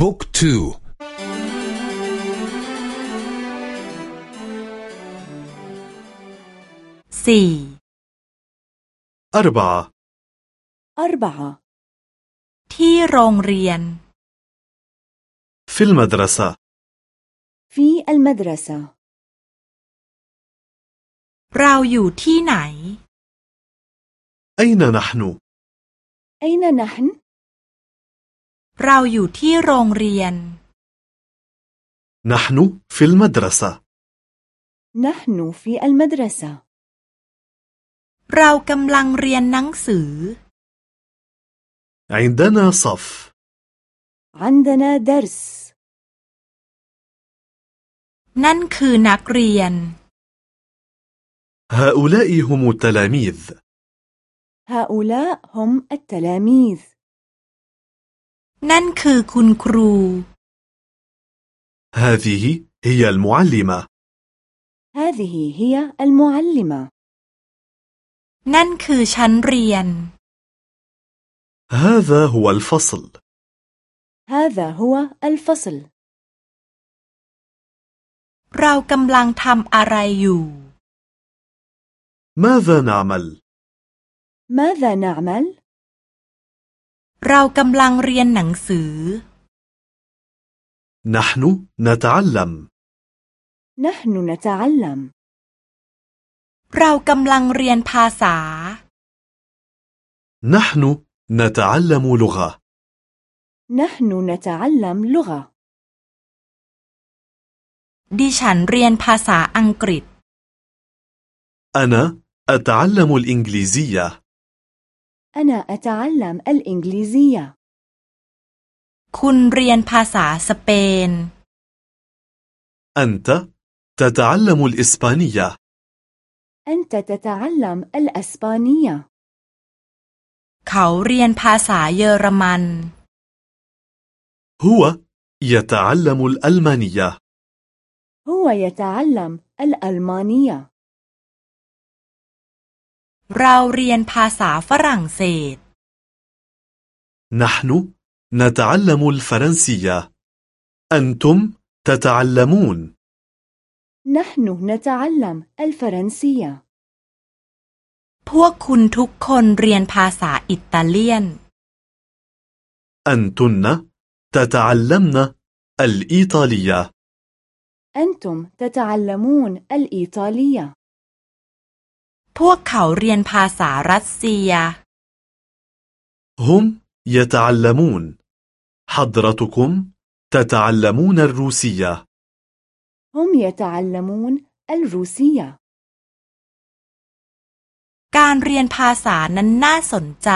บุ๊กทูสี่ أربعة أربعة ที่โรงเรียน في المدرسة في المدرسة เราอยู่ที่ไหน أين نحن؟ أين نحن؟ เราอยู่ที่โรงเรียน نحن في المدرسة نحن في المدرسة เรากำลังเรียนหนังสือ عندنا صف عندنا درس นั่นคือนักเรียน هؤلاء هم التلاميذ هؤلاء هم التلاميذ นั่นคือคุณครู هذه هي المعلمة. هذه هي المعلمة. นั่นคือชั้นเรียน هذا هو الفصل. هذا هو الفصل. เรากำลังทำอะไรอยู่؟ ماذا نعمل؟ ماذا نعمل؟ เรากำลังเรียนหนังสือ نحن نتعلم نحن نتعلم เรากำลังเรียนภาษา نحن نتعلم لغة نحن نتعلم لغة ดิฉันเรียนภาษาอังกฤษ أنا أتعلم الإنجليزية أنا أتعلم الإنجليزية คุณเรียนภาษาสเปน أنت تتعلم الإسبانية أنت تتعلم الأسبانية เขาเรียนภาษาเยอรมัน هو يتعلم الألمانية هو يتعلم الألمانية เราเรียนภาษาฝรั่งเศส نحن نتعلم الفرنسية أنتم تتعلمون نحن نتعلم الفرنسية พวกคุณทุกคนเรียนภาษาอิตาเลียน أنتن تتعلمن الإيطالية أنتم تتعلمون الإيطالية พวกเขาเรียนภาษารัสเซีย هم يتعلمون حضرتكم تتعلمون الروسية هم يتعلمون الروسية การเรียนภาษานั้นน่าสนใจ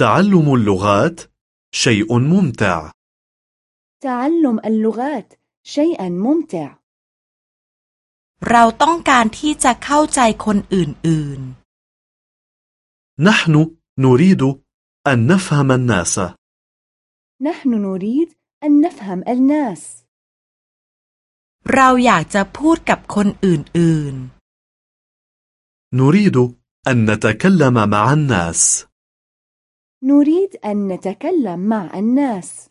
تعلم اللغات شيء ممتع تعلم اللغات شيئا ممتع เราต้องการที่จะเข้าใจคนอื่น نحن نريد أن نفهم الناس نحن نريد أن نفهم الناس ๆ เราอยากจะพูดกับคนอื่น نريد أن نتكلم مع الناس نريد أن نتكلم مع الناس